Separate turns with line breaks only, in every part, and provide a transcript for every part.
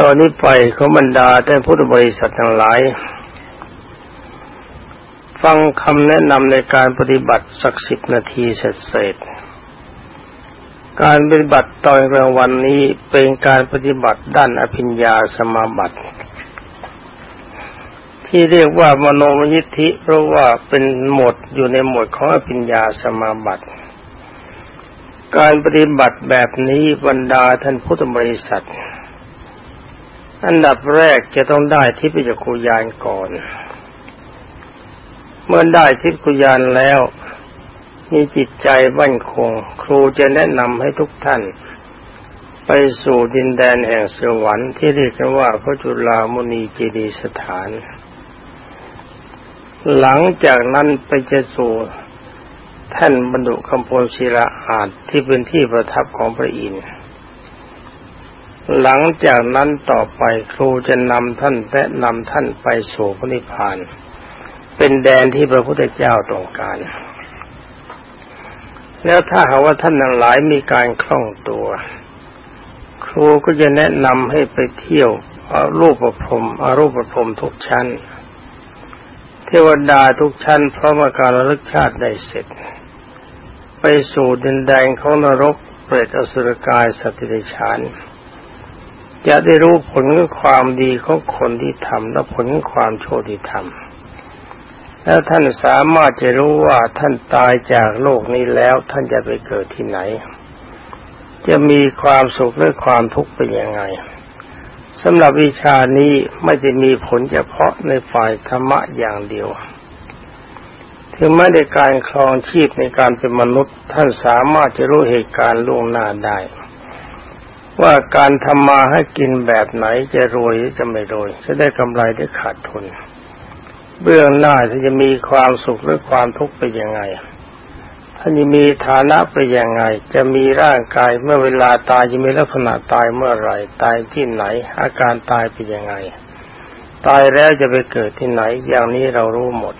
ตอนนี้ไปเขาบรรดาแต่พุทธบริษัททั้งหลาย ฟังคำแนะนำในการปฏิบัติสักสิบนาทีเสร็จเสร็จการปฏิบัติตอนกลางวันนี้เป็นการปฏิบัติด้านอภิญญาสมาบัติ ที่เรียกว่ามโนมยิทธิ เพราะว่าเป็นหมดอยู่ในหมวดของอภิญญาสมาบัติ การปฏิบัติแบบนี้บรรดาท่านพุทธบริษัท อันดับแรกจะต้องได้ทิพยคุยานก่อน เมื่อได้ทิพยคุยานแล้ว มีจิตใจมั่นคง ครูจะแนะนำให้ทุกท่าน ไปสู่ดินแดนแห่งสวรรค์ที่เรียกกันว่าพระจุลามุนีเจดีสถาน หลังจากนั้นไปจะสู่ท่านบรรดุคำโพลศิลาอาจที่เป็นที่ประทับของพระอินทร์ หลังจากนั้นต่อไปครูจะนำท่านแนะนำท่านไปสู่พระนิพพาน เป็นแดนที่พระพุทธเจ้าต้องการ แล้วถ้าหากว่าท่านนั้นหลายมีการคล่องตัว ครูก็จะแนะนำให้ไปเที่ยวอารูปประพรมอารูปประพรมทุกชั้น เทวดาทุกชั้นเพราะว่าการระลึกชาติได้เสร็จ ไปสู่ดินแดนของนรกเปรตอสุรกายสัตว์ดรัจฉาน จะได้รู้ผลของความดีของคนที่ทำและผลของความโชั่วที่ทำแล้วท่านสามารถจะรู้ว่าท่านตายจากโลกนี้แล้วท่านจะไปเกิดที่ไหน จะมีความสุขหรือความทุกข์เป็นยังไงสำหรับวิชานี้ไม่ได้มีผลเฉพาะในฝ่ายธรรมะอย่างเดียวถึงแม้ในการครองชีพในการเป็นมนุษย์ ท่านสามารถจะรู้เหตุการณ์ล่วงหน้าได้ ว่าการทำมาให้กินแบบไหนจะรวยหรือจะไม่รวย จะได้กำไรได้ขาดทุน เบื้องหน้าจะมีความสุขหรือความทุกข์ไปยังไงท่านจะมีฐานะไปยังไง จะมีร่างกายเมื่อเวลาตายจะมีลักษณะตายเมื่อไรตายที่ไหน อาการตายไปยังไง ตายแล้วจะไปเกิดที่ไหน อย่างนี้เรารู้หมด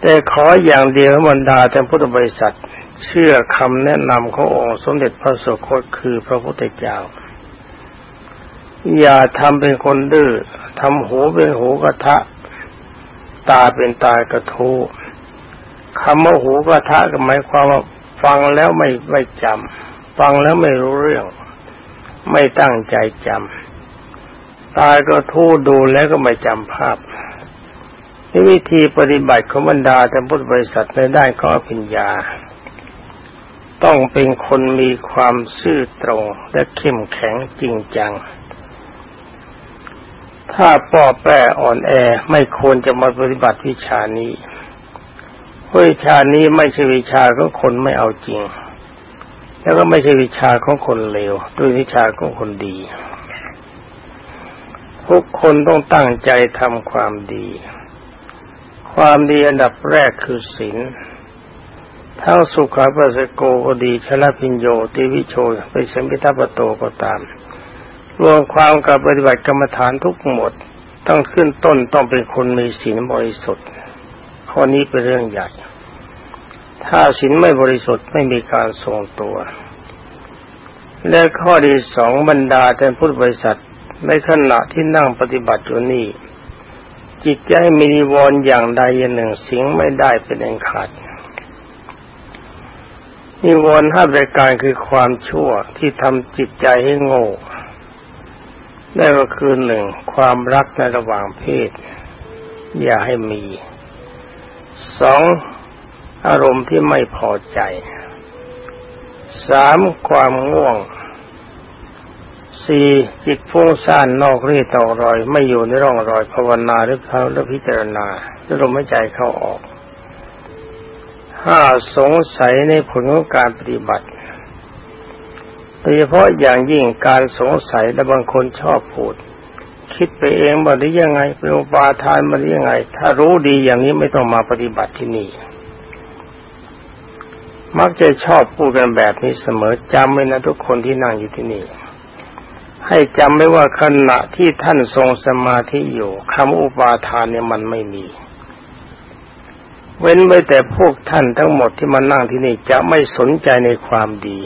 แต่ขออย่างเดียวบรรดาแต่พุทธบริษัท เชื่อคำแนะนำขององค์สมเด็จพระสุคตคือพระพุทธเจ้า อย่าทำเป็นคนดื้อทำหูเป็นหูกระทะ ตาเป็นตากระทูคำว่าหูกระทะก็หมายความว่าฟังแล้วไม่ไม่จำฟังแล้วไม่รู้เรื่อง ไม่ตั้งใจจำตายกระทูดูแล้วก็ไม่จำภาพนี่วิธีปฏิบัติของบรรดาแต่พุทธบริษัทในด้านของอภิญญา ต้องเป็นคนมีความซื่อตรงและเข้มแข็งจริงจัง ถ้าป้อแปรอ่อนแอไม่ควรจะมาปฏิบัติวิชานี้วิชานี้ไม่ใช่วิชาของคนไม่เอาจริง แล้วก็ไม่ใช่วิชาของคนเลวด้วยวิชาของคนดี ทุกคนต้องตั้งใจทำความดี ความดีอันดับแรกคือศีล ทั้งสุขาปัสโกก็ดีชลพิญโยติวิโชไปสัมพิทัปโตก็ตาม รวมความกับปฏิบัติกรรมฐานทุกหมด ต้องขึ้นต้นต้องเป็นคนมีศีลบริสุทธิ์ข้อนี้เป็นเรื่องใหญ่ ถ้าศีลไม่บริสุทธิ์ไม่มีการทรงตัว และข้อที่สองบรรดาแต่พุทธบริษัทในขณะที่นั่งปฏิบัติอยู่นี่จิตใจมีนิวรณ์อย่างใดอย่างหนึ่งสิงไม่ได้เป็นอันขาด นิวรณ์ห้ารายการคือความชั่วที่ทำจิตใจให้โง่ ได้ก็คือหนึ่งความรักในระหว่างเพศ อย่าให้มีสองอารมณ์ที่ไม่พอใจสามความง่วงสี่จิตฟุ้งซ่านนอกรีต่อรอย ไม่อยู่ในร่องรอยภาวนาหรือเขาหรือพิจารณาหรือลมหายใจเข้าออก ห้าสงสัยในผลของการปฏิบัติโดยเฉพาะอย่างยิ่งการสงสัยและบางคนชอบพูด คิดไปเองว่าหรือยังไงเป็นอุปาทานมาหรือยังไง ถ้ารู้ดีอย่างนี้ไม่ต้องมาปฏิบัติที่นี่ มักจะชอบพูดกันแบบนี้เสมอจำไว้นะทุกคนที่นั่งอยู่ที่นี่ ให้จำไว้ว่าขณะที่ท่านทรงสมาธิอยู่คำอุปาทานเนี่ยมันไม่มี เว้นไว้แต่พวกท่านทั้งหมดที่มานั่งที่นี่จะไม่สนใจในความดี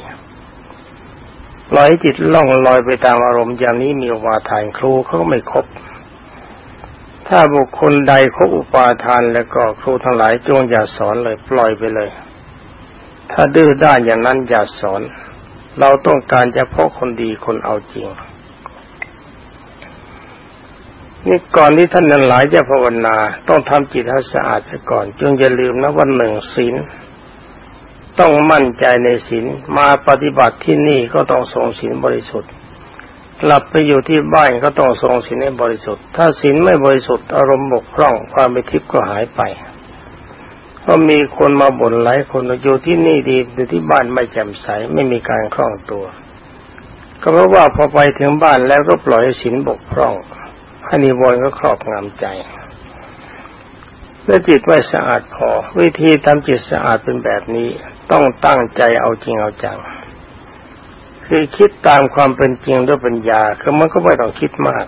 ปล่อยจิตล่องลอยไปตามอารมณ์อย่างนี้มีอุปาทานครูเขาก็ไม่ครบถ้าบุคคลใดคบอุปาทานแล้วก็ครูทั้งหลายจงอย่าสอนเลยปล่อยไปเลย ถ้าดื้อด้านอย่างนั้นอย่าสอน เราต้องการจะพาะคนดีคนเอาจริง นี่ก่อนที่ท่านนั้นหลายจะภาวนาต้องทำจิตให้สะอาดซะก่อนจงอย่าลืมนะวันหนึ่งศีลต้องมั่นใจในศีลมาปฏิบัติที่นี่ก็ต้องทรงศีลบริสุทธิ์กลับไปอยู่ที่บ้านก็ต้องทรงศีลให้บริสุทธิ์ ถ้าศีลไม่บริสุทธิ์อารมณ์บกพร่องความไปทิพย์ก็หายไปเพราะมีคนมาบ่นหลายคนอยู่ที่นี่ดีอยู่ที่บ้านไม่แจ่มใสไม่มีการคล่องตัว ก็เพราะว่าพอไปถึงบ้านแล้วก็ปล่อยศีลบกพร่อง ให้นิวรณ์ก็ครอบงำใจและจิตไม่สะอาดพอ วิธีทำจิตสะอาดเป็นแบบนี้ ต้องตั้งใจเอาจริงเอาจัง คือคิดตามความเป็นจริงด้วยปัญญาคือมันก็ไม่ต้องคิดมาก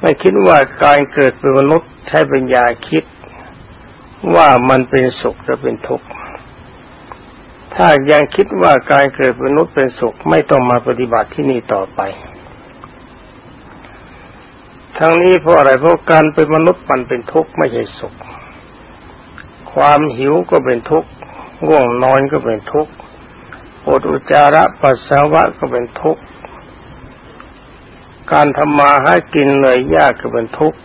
ไม่คิดว่าการเกิดเป็นมนุษย์ใช้ปัญญาคิดว่ามันเป็นสุขหรือเป็นทุกข์ถ้ายังคิดว่าการเกิดเป็นมนุษย์เป็นสุขไม่ต้องมาปฏิบัติที่นี่ต่อไป ทั้งนี้เพราะอะไรเพราะการเป็นมนุษย์มันเป็นทุกข์ไม่ใช่สุข ความหิวก็เป็นทุกข์ง่วงนอนก็เป็นทุกข์ปวดอุจจาระปัสสาวะก็เป็นทุกข์การทำมาให้กินเหนื่อยยากก็เป็นทุกข์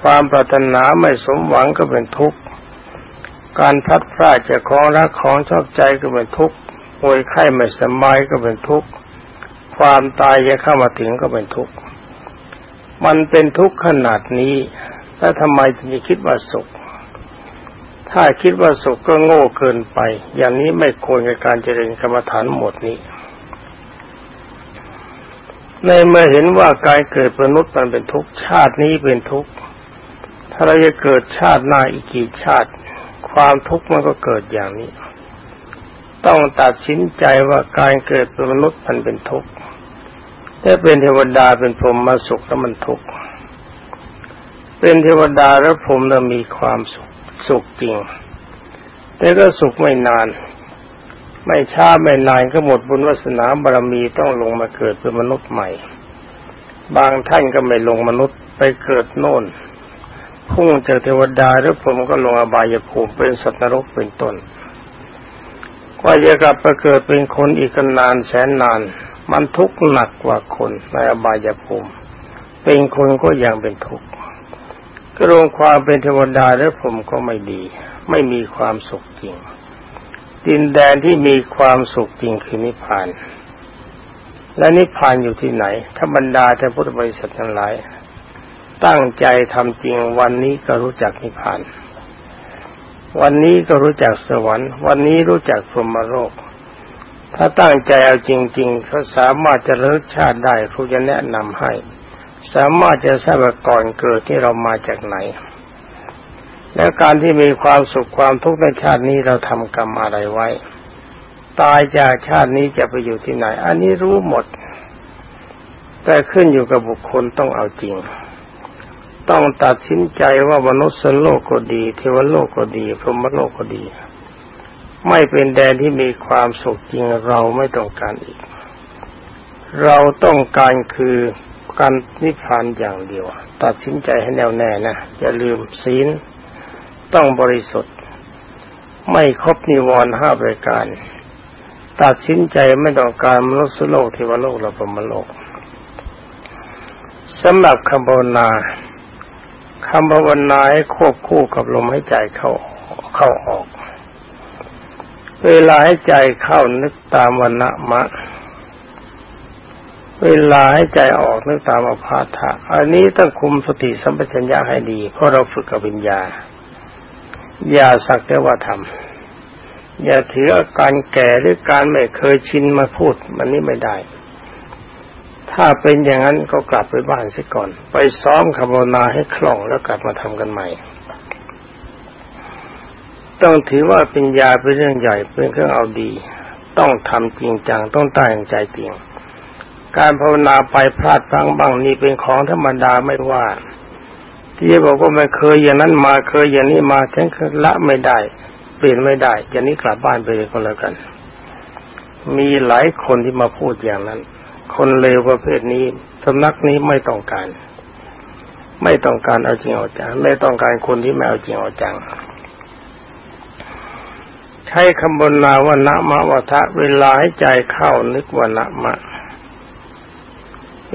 ความปรารถนาไม่สมหวังก็เป็นทุกข์การพัดพลาดจากของรักของชอบใจก็เป็นทุกข์ป่วยไข้ไม่สบายก็เป็นทุกข์ความตายจะเข้ามาถึงก็เป็นทุกข์ มันเป็นทุกข์ขนาดนี้ แล้วทำไมถึงจะคิดว่าสุข ถ้าคิดว่าสุขก็โง่เกินไป อย่างนี้ไม่ควรกับการเจริญกรรมฐานหมดนี้ ในเมื่อเห็นว่าการเกิดมนุษย์มันเป็นทุกข์ชาตินี้เป็นทุกข์ถ้าเราจะเกิดชาติหน้าอีกกี่ชาติ ความทุกข์มันก็เกิดอย่างนี้ ต้องตัดสินใจว่าการเกิดเป็นมนุษย์มันเป็นทุกข์ ถ้าเป็นเทวดาเป็นพรหมมาสุขแล้วมันทุกข์เป็นเทวดาแล้วพรหมจะมีความสุขสุขจริง แต่ก็สุขไม่นาน ไม่ช้าไม่นานก็หมดบุญวาสนาบารมีต้องลงมาเกิดเป็นมนุษย์ใหม่ บางท่านก็ไม่ลงมนุษย์ไปเกิดโน่นพุ่งจากเทวดาหรือผมก็ลงอบายภูมิเป็นสัตว์นรกเป็นต้นกว่าจะกลับไปเกิดเป็นคนอีกนานแสนนาน มันทุกข์หนักกว่าคนในอบายภูมิ เป็นคนก็ยังเป็นทุกข์กรวมความเป็นเทวดาและผมก็ไม่ดี ไม่มีความสุขจริง ดินแดนที่มีความสุขจริงคือนิพพาน และนิพพานอยู่ที่ไหน ถ้าบรรดาแต่พุทธบริษัททั้งหลาย ตั้งใจทำจริงวันนี้ก็รู้จักนิพพาน วันนี้ก็รู้จักสวรรค์ วันนี้รู้จักพรหมโลก ถ้าตั้งใจเอาจริง ๆ เขาสามารถจะเลิกชาติได้ครูจะแนะนำให้ สามารถจะทราบก่อนเกิดที่เรามาจากไหน และการที่มีความสุขความทุกข์ในชาตินี้เราทำกรรมอะไรไว้ ตายจากชาตินี้จะไปอยู่ที่ไหน อันนี้รู้หมด แต่ขึ้นอยู่กับบุคคลต้องเอาจริง ต้องตัดสินใจว่ามนุษย์โลกก็ดี เทวโลกก็ดีพรหมโลกก็ดี ไม่เป็นแดนที่มีความสุขจริงเราไม่ต้องการอีก เราต้องการคือการนิพพานอย่างเดียว ตัดสินใจให้แน่วแน่นะอย่าลืมศีลต้องบริสุทธิ์ ไม่ครบนิวรณ์ห้าประการ ตัดสินใจไม่ต้องการมนุษย์โลกเทวโลกหรือพรมโลกสำหรับคำภาวนาคำภาวนาให้ควบคู่กับลมหายใจเข้าเข้าออก เวลาให้ใจเข้านึกตามวันณะมะ เวลาให้ใจออกนึกตามอภาธะอันนี้ต้องคุมสติสัมปชัญญะให้ดี เพราะเราฝึกกับวิญญา อย่าสักแต่ว่าทำอย่าถืออาการแก่หรือการไม่เคยชินมาพูด มันนี้ไม่ได้ ถ้าเป็นอย่างนั้นก็กลับไปบ้านซะก่อน ไปซ้อมคำภาวนาให้คล่องแล้วกลับมาทำกันใหม่ ต้องถือว่าเปัญญาเป็นเรื่องใหญ่เป็นเครื่องเอาดี ต้องทำจริงจังต้องตั้งใจจริง การภาวนาไปพลาดพลั้งบ้างนี่เป็นของธรรมดาไม่ว่า ที่บอกว่าไม่เคยอย่างนั้นมาเคยอย่างนี้มาฉันละไม่ได้ เปลี่ยนไม่ได้ อย่างนี้กลับบ้านไปเลยก็แล้วกัน มีหลายคนที่มาพูดอย่างนั้น คนเลวประเภทนี้สำนักนี้ไม่ต้องการ ไม่ต้องการเอาจริงเอาจังไม่ต้องการคนที่ไม่เอาจริงเอาจัง ใช้คำบรรณาว่านะมะวะทะ เวลาให้ใจเข้านึกว่านะมะ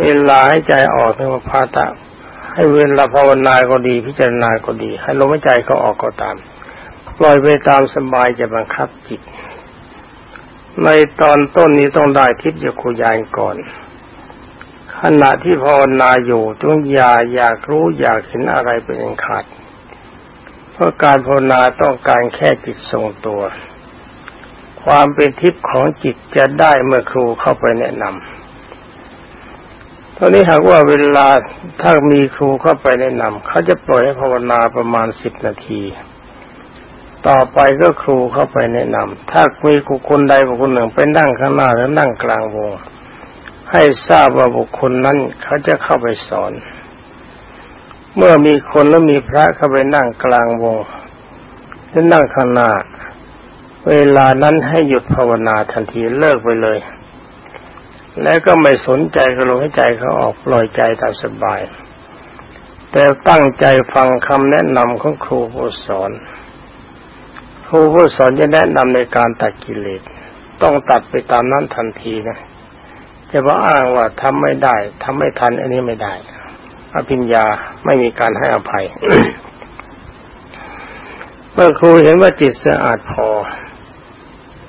เวลาให้ใจออกนึกว่าพาตะ ให้เวลาภาวนาก็ดี พิจารณาก็ดี ให้ลมหายใจเขาออกก็ตาม ปล่อยไปตามสบายจะบังคับจิต ในตอนต้นนี้ต้องได้ทิพยคุยานก่อนขณะที่ภาวนาอยู่จงอย่าอยากรู้อยากเห็นอะไรเป็นขาด เพราะการภาวนาต้องการแค่จิตทรงตัว ความเป็นทิพย์ของจิตจะได้เมื่อครูเข้าไปแนะนำตอนนี้หากว่าเวลาถ้ามีครูเข้าไปแนะนำเขาจะปล่อยให้ภาวนาประมาณสิบนาที ต่อไปก็ครูเข้าไปแนะนำถ้ามีบุคคลใดบุคคลหนึ่งไปนั่งข้างหน้าแล้วนั่งกลางวงให้ทราบว่าบุคคลนั้นเขาจะเข้าไปสอน เมื่อมีคนแล้วมีพระเข้าไปนั่งกลางวงและนั่งข้างหน้า เวลานั้นให้หยุดภาวนาทันทีเลิกไปเลย แล้วก็ไม่สนใจก็ลงให้ใจเขาออกปล่อยใจตามสบาย แต่ตั้งใจฟังคำแนะนำของครูผู้สอน ครูผู้สอนจะแนะนำในการตัดกิเลสต้องตัดไปตามนั้นทันทีนะ จะว่าอ้างว่าทำไม่ได้ทำไม่ทันอันนี้ไม่ได้ อภิญญาไม่มีการให้อภัย เมื่อครูเห็นว่าจิตสะอาดพอ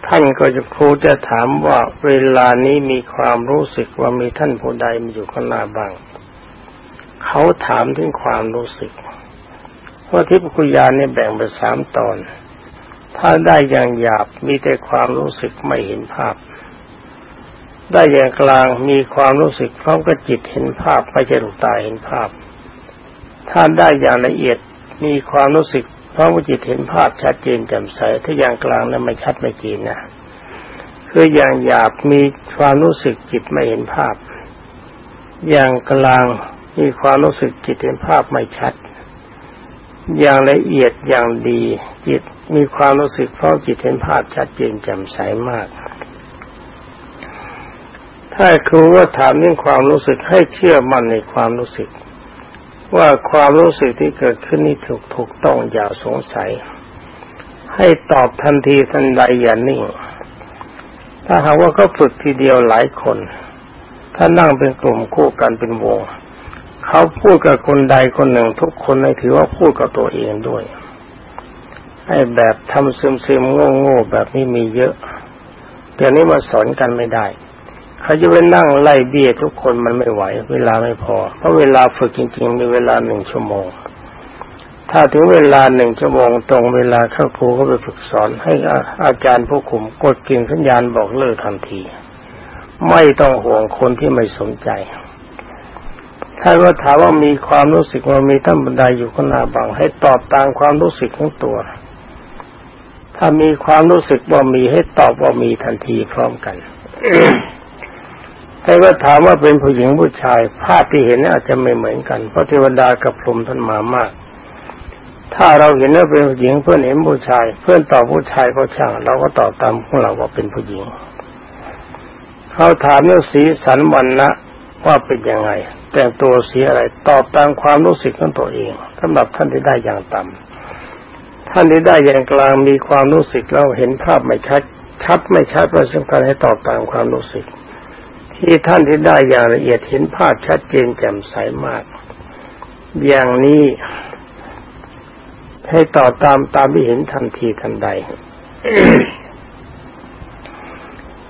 ท่านก็จะครูจะถามว่าเวลานี้มีความรู้สึกว่ามีท่านผู้ใดมาอยู่ข้างหน้าบ้าง เขาถามถึงความรู้สึก เพราะทิพคุยานเนี่ยแบ่งเป็นสามตอน ถ้าได้อย่างหยาบมีแต่ความรู้สึกไม่เห็นภาพ ได้อย่างกลางมีความรู้สึกพร้อมกับจิตเห็นภาพไม่ใช่ลูกตาเห็นภาพถ้าได้อย่างละเอียดมีความรู้สึกพร้อมกับจิตเห็นภาพชัดเจนแจ่มใสถ้าอย่างกลางนั้นไม่ชัดไม่จีนนะคืออย่างหยาบมีความรู้สึกจิตไม่เห็นภาพ อย่างกลางมีความรู้สึกจิตเห็นภาพไม่ชัด อย่างละเอียดอย่างดีจิตมีความรู้สึกเพราะจิตเห็นภาพชัดเจนแจ่มใสมาก ถ้าครูว่าถามเรื่องความรู้สึกให้เชื่อมั่นในความรู้สึก ว่าความรู้สึกที่เกิดขึ้นนี่ถูกถูกต้องอย่าสงสัย ให้ตอบทันทีทันใดอย่านิ่ง ถ้าหากว่าเขาฝึกทีเดียวหลายคน ถ้านั่งเป็นกลุ่มคู่กันเป็นวงเขาพูดกับคนใดคนหนึ่งทุกคนในถือว่าพูดกับตัวเองด้วยให้แบบทำซึมซึมโง่โง่แบบนี้มีเยอะเดี๋ยวนี้มาสอนกันไม่ได้ เขาจะไปนั่งไล่เบี้ยทุกคนมันไม่ไหว เวลาไม่พอ เพราะเวลาฝึกจริงๆมีเวลาหนึ่งชั่วโมง ถ้าถึงเวลาหนึ่งชั่วโมงตรงเวลาเข้าครูก็ไปฝึกสอน ให้อาจารย์ผู้คุมกดกิ่งสัญญาณบอกเลิกทันที ไม่ต้องห่วงคนที่ไม่สนใจถ้าก็ถามว่ามีความรู้สึกว่ามีท่านบันไดอยู่ข้างหน้าบัง ให้ตอบตามความรู้สึกของตัว ถ้ามีความรู้สึกว่ามีให้ตอบว่ามีทันทีพร้อมกัน แต่ก็ถามว่าเป็นผู้หญิงผู้ชายภาพที่เห็นอาจจะไม่เหมือนกันเพราะเทวดากับพรหมท่านมามาก ถ้าเราเห็นว่าเป็นผู้หญิงเพื่อนเห็นผู้ชาย เพื่อนตอบผู้ชายก็ช่างเราก็ตอบตามของเราว่าเป็นผู้หญิงเขาถามเรื่องสีสันวันนะว่าเป็นยังไง แต่งตัวสีอะไรตอบตามความรู้สึกของตัวเองสำหรับท่านที่ได้อย่างต่ำท่านที่ได้อย่างกลางมีความรู้สึกเราเห็นภาพไม่ชัดชัดไม่ชัดเราสำคัญให้ตอบตามความรู้สึก ที่ท่านที่ได้อย่างละเอียดเห็นภาพชัดเจนแจ่มใสมาก อย่างนี้ให้ต่อตามตามที่เห็นทันทีทันใด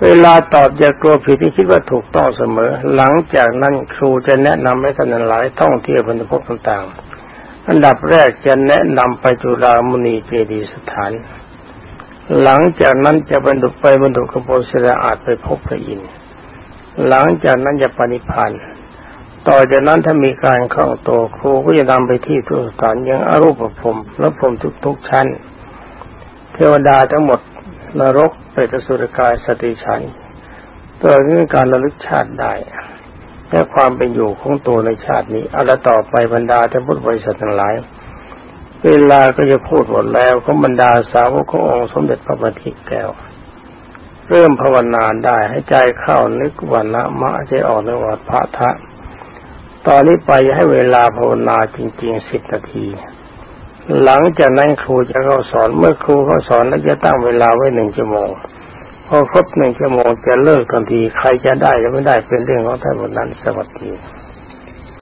เวลาตอบอย่ากลัวผิดที่คิดว่าถูกต้องเสมอ หลังจากนั้นครูจะแนะนำให้ท่านหลายท่องเที่ยวบรรพกต่างๆ อันดับแรกจะแนะนำไปจุฬามณีเจดีสถาน หลังจากนั้นจะบรรดุไปบรรดุกระโปรงศิลาอาจไปพบพระอินทร์ หลังจากนั้นจะปฏิพันธ์ต่อจากนั้นถ้ามีการคล่องตัวครูก็จะนำไปที่ทุสถานยังอรูปภพและพรมทุกๆชั้น เทวดาทั้งหมดนรกเปรตสุรกายสติฉันตัวนี้การระลึกชาติได้และความเป็นอยู่ของตัวในชาตินี้เอาละต่อไปบรรดาท่านพุทธบริษัททั้งหลาย เวลาก็จะพูดหมดแล้วของบรรดาสาวกขององค์สมเด็จพระบัณฑิตแก้ว เริ่มภาวนาได้ให้ใจเข้านึกวันละมะใจออกนึกวัดพระทะ ตอนนี้ไปให้เวลาภาวนาจริงๆสิบนาที หลังจากนั้นครูจะเข้าสอนเมื่อครูเข้าสอนแล้วจะตั้งเวลาไว้หนึ่งชั่วโมงพอครบหนึ่งชั่วโมงจะเลิกทันทีใครจะได้หรือไม่ได้เป็นเรื่องของท่านบนนั้นสวัสดี